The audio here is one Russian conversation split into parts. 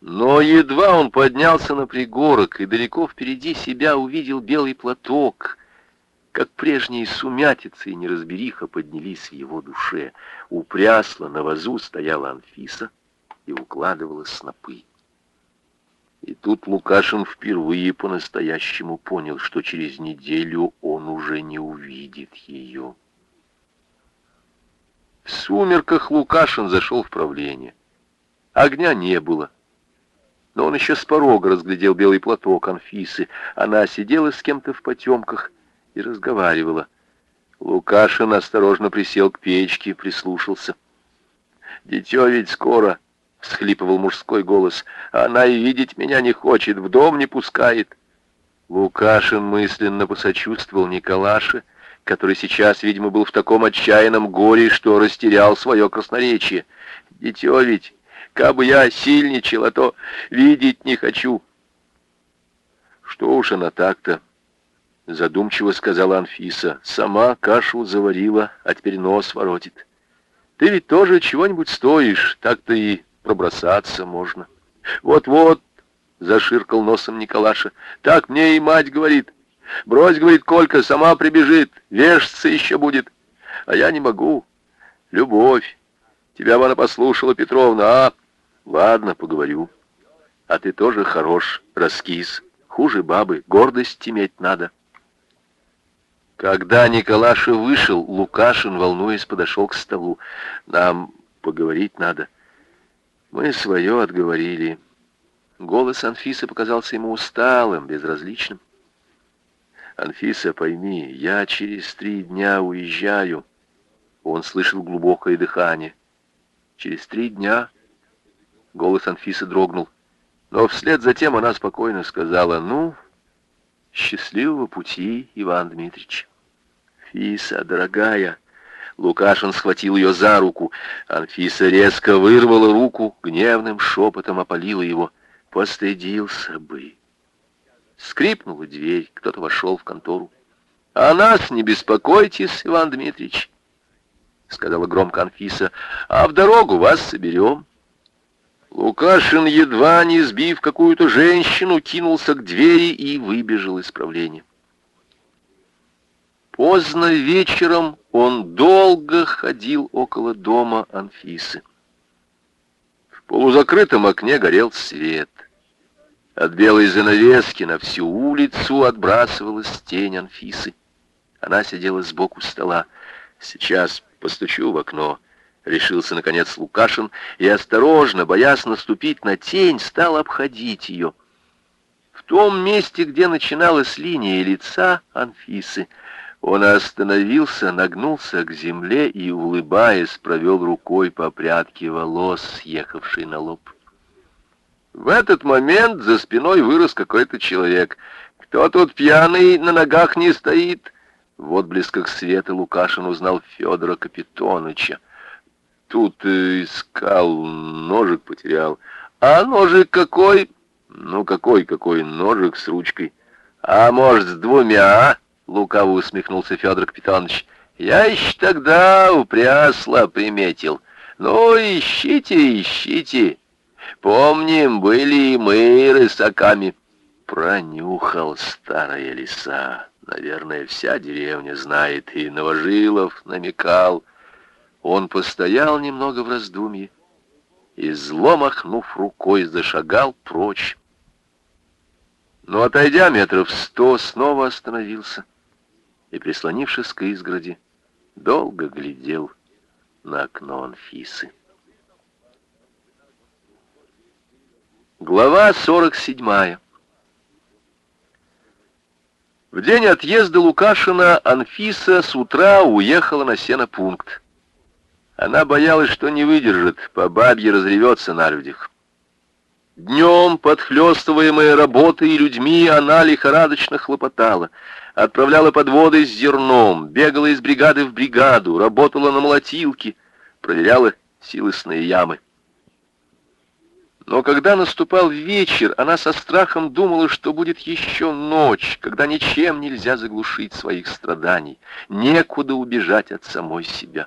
Но едва он поднялся на пригорок и далеко впереди себя увидел белый платок, как прежние сумятицы и неразбериха поднялись в его душе. У на вазу стояла Анфиса и укладывала снопы. И тут Лукашин впервые по-настоящему понял, что через неделю он уже не увидит ее. В сумерках Лукашин зашел в правление. Огня не было. Но он еще с порога разглядел белый платок Анфисы. Она сидела с кем-то в потемках и разговаривала. Лукашин осторожно присел к печке, прислушался. «Дитё ведь скоро!» — всхлипывал мужской голос. «Она и видеть меня не хочет, в дом не пускает». Лукашин мысленно посочувствовал Николаше, который сейчас, видимо, был в таком отчаянном горе, что растерял свое красноречие. «Дитё ведь, кабы я сильничал, а то видеть не хочу». «Что уж она так-то?» — задумчиво сказала Анфиса. «Сама кашу заварила, а теперь нос воротит. Ты ведь тоже чего-нибудь стоишь, так-то и пробросаться можно». «Вот-вот», — заширкал носом Николаша, — «так мне и мать говорит». Брось, говорит, Колька, сама прибежит, вешаться еще будет. А я не могу. Любовь. Тебя бы она послушала, Петровна, а? Ладно, поговорю. А ты тоже хорош, раскис. Хуже бабы, гордость иметь надо. Когда Николаша вышел, Лукашин, волнуясь, подошел к столу. Нам поговорить надо. Мы свое отговорили. Голос Анфисы показался ему усталым, безразличным. «Анфиса, пойми, я через три дня уезжаю». Он слышал глубокое дыхание. «Через три дня?» Голос Анфисы дрогнул. Но вслед за тем она спокойно сказала, «Ну, счастливого пути, Иван Дмитриевич». «Фиса, дорогая!» Лукашин схватил ее за руку. Анфиса резко вырвала руку, гневным шепотом опалила его. «Постыдился бы!» Скрипнула дверь, кто-то вошел в контору. «О нас не беспокойтесь, Иван Дмитриевич», — сказала громко Анфиса, — «а в дорогу вас соберем». Лукашин, едва не сбив какую-то женщину, кинулся к двери и выбежал из правления. Поздно вечером он долго ходил около дома Анфисы. В полузакрытом окне горел свет. От белой занавески на всю улицу отбрасывалась тень Анфисы. Она сидела сбоку стола. «Сейчас постучу в окно», — решился, наконец, Лукашин, и, осторожно, боясь наступить на тень, стал обходить ее. В том месте, где начиналась линия лица Анфисы, он остановился, нагнулся к земле и, улыбаясь, провел рукой по прядке волос, съехавшей на лоб. В этот момент за спиной вырос какой-то человек. «Кто тут пьяный, на ногах не стоит?» В отблесках света Лукашин узнал Федора Капитоныча. Тут э, искал, ножик потерял. «А ножик какой?» «Ну, какой-какой ножик с ручкой?» «А может, с двумя?» — лукаво усмехнулся Федор Капитонович. «Я еще тогда у прясла приметил. Ну, ищите, ищите. Помним, были и мы рысаками. Пронюхал старая лиса. Наверное, вся деревня знает, и Новожилов намекал. Он постоял немного в раздумье и, зло махнув рукой, зашагал прочь. Но, отойдя метров сто, снова остановился и, прислонившись к изгороди, долго глядел на окно Анфисы. Глава 47. В день отъезда Лукашина Анфиса с утра уехала на сенопункт. Она боялась, что не выдержит, по бабье разревется на людях. Днем, подхлестываемая работой и людьми, она лихорадочно хлопотала. Отправляла подводы с зерном, бегала из бригады в бригаду, работала на молотилке, проверяла силосные ямы. Но когда наступал вечер, она со страхом думала, что будет еще ночь, когда ничем нельзя заглушить своих страданий, некуда убежать от самой себя.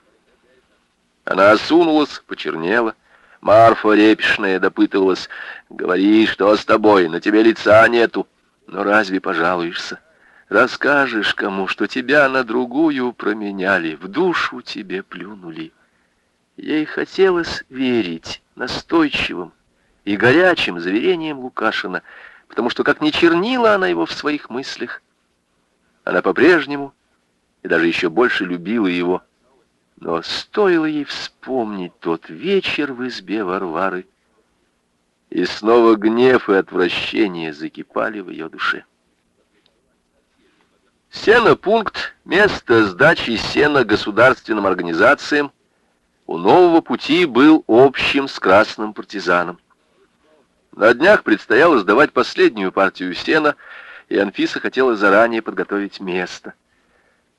Она осунулась, почернела, Марфа Репишная допытывалась. «Говори, что с тобой? На тебе лица нету». «Но разве пожалуешься? Расскажешь кому, что тебя на другую променяли, в душу тебе плюнули». Ей хотелось верить настойчивым и горячим заверением Лукашина, потому что, как не чернила она его в своих мыслях, она по-прежнему и даже еще больше любила его, но стоило ей вспомнить тот вечер в избе Варвары, и снова гнев и отвращение закипали в ее душе. Сенопункт — место сдачи сена государственным организациям, у нового пути был общим с красным партизаном. На днях предстояло сдавать последнюю партию сена, и Анфиса хотела заранее подготовить место.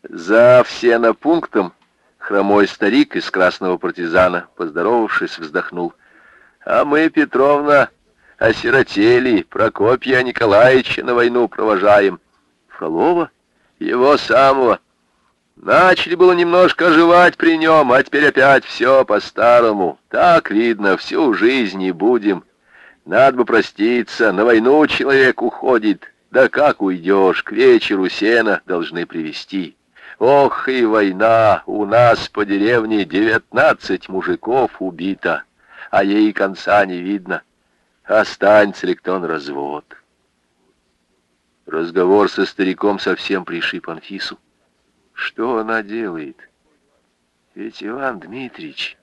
За всенопунктом Хромой старик из красного партизана, поздоровавшись, вздохнул. А мы, Петровна, осиротели, Прокопья Николаевича на войну провожаем. Фролова? Его самого. Начали было немножко оживать при нем, а теперь опять все по-старому. Так, видно, всю жизнь не будем. Надо бы проститься, на войну человек уходит. Да как уйдешь, к вечеру сена должны привести. Ох и война! У нас по деревне девятнадцать мужиков убито, а ей конца не видно. Останется ли кто развод? Разговор со стариком совсем пришиб Анфису. Что она делает? Ведь Иван Дмитриевич,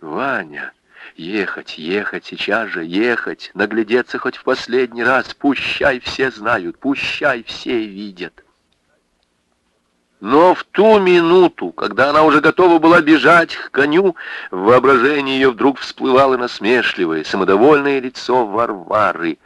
Ваня, ехать, ехать, сейчас же ехать, наглядеться хоть в последний раз, пущай все знают, пущай все видят. Но в ту минуту, когда она уже готова была бежать к коню, в воображении ее вдруг всплывало насмешливое, самодовольное лицо Варвары.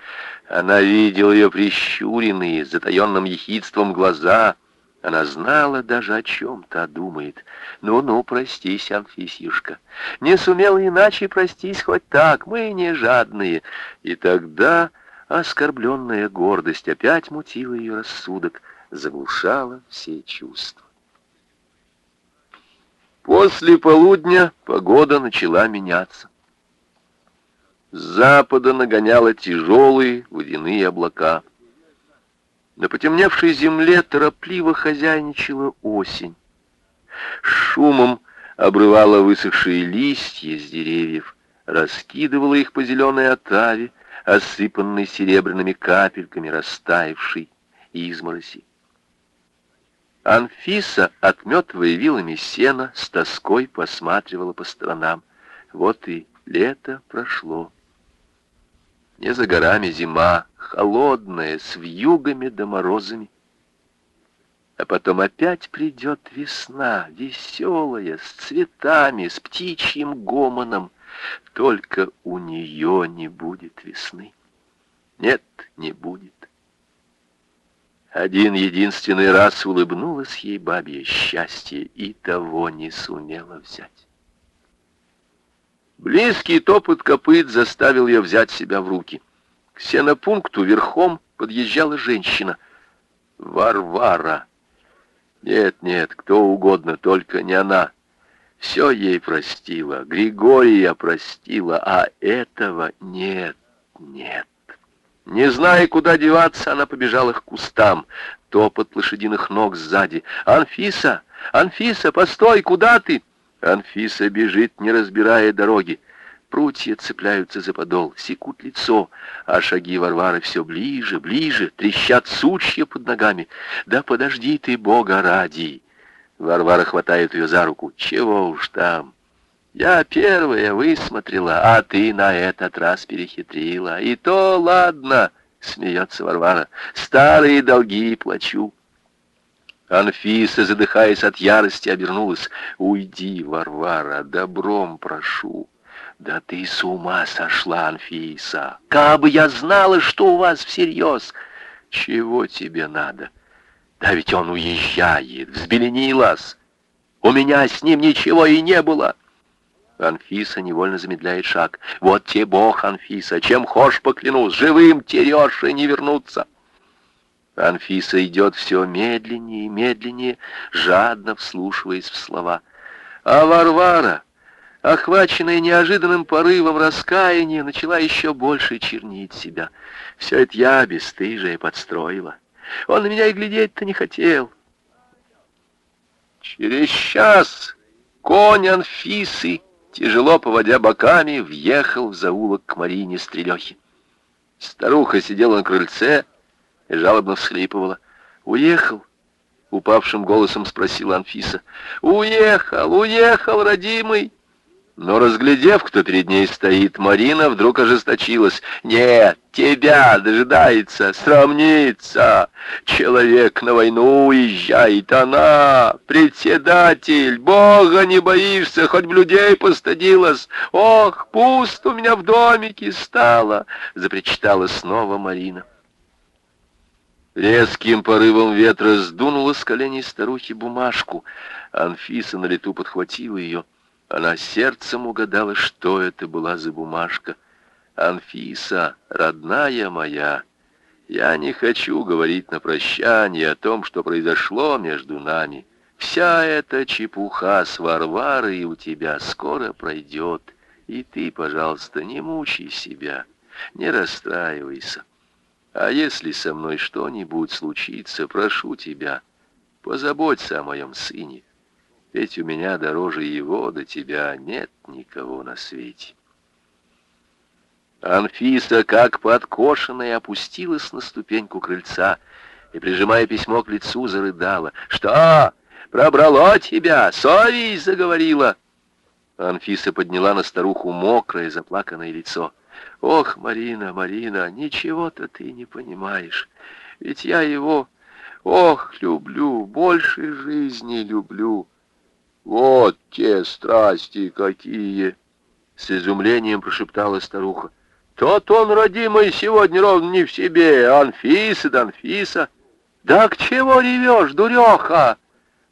Она видела ее прищуренные, с затаенным ехидством глаза. Она знала даже о чем-то думает. Ну-ну, простись, Анфисюшка. Не сумела иначе, простись хоть так, мы не жадные. И тогда оскорбленная гордость опять мутила ее рассудок заглушала все чувства. После полудня погода начала меняться. С запада нагоняла тяжелые водяные облака. На потемневшей земле торопливо хозяйничала осень. Шумом обрывала высохшие листья с деревьев, раскидывала их по зеленой отаве, осыпанной серебряными капельками растаявшей измороси. Анфиса, отметывая вилами сена, с тоской посматривала по сторонам. Вот и лето прошло. Не за горами зима, холодная, с вьюгами да морозами. А потом опять придет весна, веселая, с цветами, с птичьим гомоном. Только у нее не будет весны. Нет, не будет. Один единственный раз улыбнулась ей бабье счастье и того не сумела взять. Близкий топот копыт заставил ее взять себя в руки. К сенопункту верхом подъезжала женщина. Варвара. Нет, нет, кто угодно, только не она. Все ей простила, Григория простила, а этого нет, нет. Не зная, куда деваться, она побежала к кустам. Топот лошадиных ног сзади. «Анфиса! Анфиса, постой! Куда ты?» Анфиса бежит, не разбирая дороги. Прутья цепляются за подол, секут лицо, а шаги Варвары все ближе, ближе, трещат сучья под ногами. «Да подожди ты, Бога ради!» Варвара хватает ее за руку. «Чего уж там!» Я первая высмотрела, а ты на этот раз перехитрила. И то ладно, смеется Варвара, старые долги плачу. Анфиса, задыхаясь от ярости, обернулась. «Уйди, Варвара, добром прошу». «Да ты с ума сошла, Анфиса! Кабы я знала, что у вас всерьез!» «Чего тебе надо?» «Да ведь он уезжает, взбеленилась! У меня с ним ничего и не было!» Анфиса невольно замедляет шаг. «Вот тебе Бог, Анфиса, чем хошь поклянусь, живым терешь и не вернуться!» Анфиса идет все медленнее и медленнее, жадно вслушиваясь в слова. «А Варвара, охваченная неожиданным порывом раскаяния, начала еще больше чернить себя. Все это я, бесстыжая, подстроила. Он на меня и глядеть-то не хотел. Через час конь Анфисы, тяжело поводя боками, въехал в заулок к Марине Стрелехи. Старуха сидела на крыльце и жалобно всхлипывала. «Уехал?» — упавшим голосом спросила Анфиса. «Уехал, уехал, родимый!» Но, разглядев, кто перед ней стоит, Марина вдруг ожесточилась. «Нет, тебя дожидается, срамнится. Человек на войну уезжает, она, председатель, Бога не боишься, хоть бы людей постыдилась. Ох, пусто у меня в домике стало!» Запричитала снова Марина. Резким порывом ветра сдунула с коленей старухи бумажку. Анфиса на лету подхватила ее. Она сердцем угадала, что это была за бумажка. «Анфиса, родная моя, я не хочу говорить на прощание о том, что произошло между нами. Вся эта чепуха с Варварой у тебя скоро пройдет, и ты, пожалуйста, не мучай себя, не расстраивайся. А если со мной что-нибудь случится, прошу тебя, позаботься о моем сыне». Ведь у меня дороже его до тебя нет никого на свете. Анфиса, как подкошенная, опустилась на ступеньку крыльца и, прижимая письмо к лицу, зарыдала. «Что? Пробрало тебя? Совесть заговорила!» Анфиса подняла на старуху мокрое, заплаканное лицо. «Ох, Марина, Марина, ничего-то ты не понимаешь. Ведь я его, ох, люблю, больше жизни люблю. «Вот те страсти какие!» — с изумлением прошептала старуха. «Тот он, родимый, сегодня ровно не в себе, Анфиса да Анфиса!» «Да к чего ревешь, дуреха?»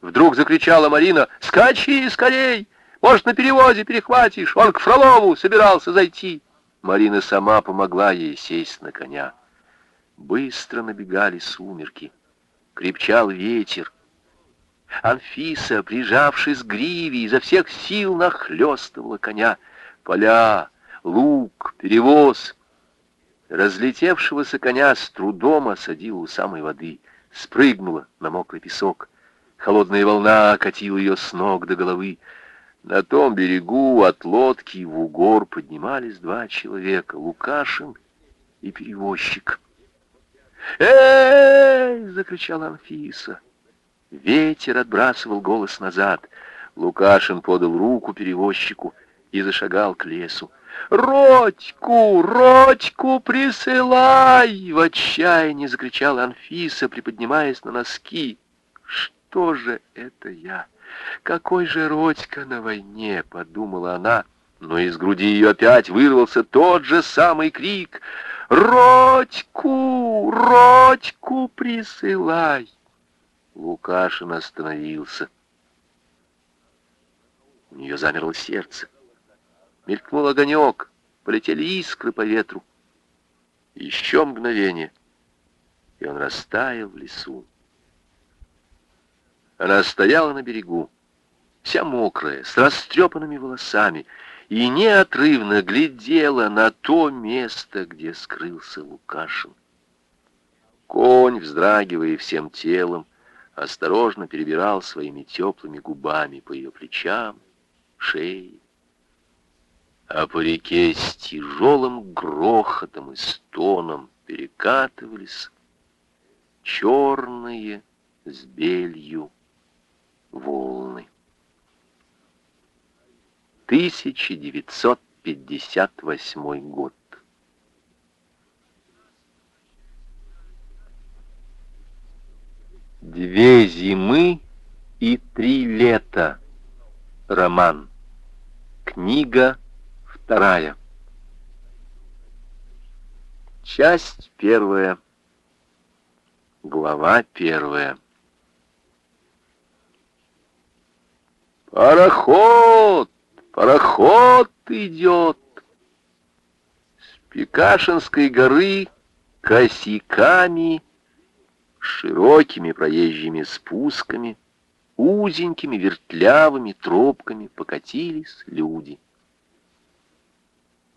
Вдруг закричала Марина. «Скачи скорей! Может, на перевозе перехватишь? Он к Фролову собирался зайти!» Марина сама помогла ей сесть на коня. Быстро набегали сумерки. Крепчал ветер. Анфиса, прижавшись к гриве, изо всех сил нахлестывала коня. Поля, лук, перевоз. Разлетевшегося коня с трудом осадила у самой воды, спрыгнула на мокрый песок. Холодная волна окатила ее с ног до головы. На том берегу от лодки в угор поднимались два человека, Лукашин и перевозчик. «Эй!» — закричала Анфиса. Ветер отбрасывал голос назад. Лукашин подал руку перевозчику и зашагал к лесу. «Родьку! Родьку присылай!» В отчаянии закричала Анфиса, приподнимаясь на носки. «Что же это я? Какой же Родька на войне?» — подумала она. Но из груди ее опять вырвался тот же самый крик. «Родьку! Родьку присылай!» Лукашин остановился. У нее замерло сердце. Мелькнул огонек, полетели искры по ветру. Еще мгновение, и он растаял в лесу. Она стояла на берегу, вся мокрая, с растрепанными волосами, и неотрывно глядела на то место, где скрылся Лукашин. Конь, вздрагивая всем телом, осторожно перебирал своими теплыми губами по ее плечам, шее. А по реке с тяжелым грохотом и стоном перекатывались черные с белью волны. 1958 год. Две зимы и три лета. Роман. Книга вторая. Часть первая. Глава первая. Пароход! Пароход идет! С Пикашинской горы косяками широкими проезжими спусками, узенькими вертлявыми тропками покатились люди.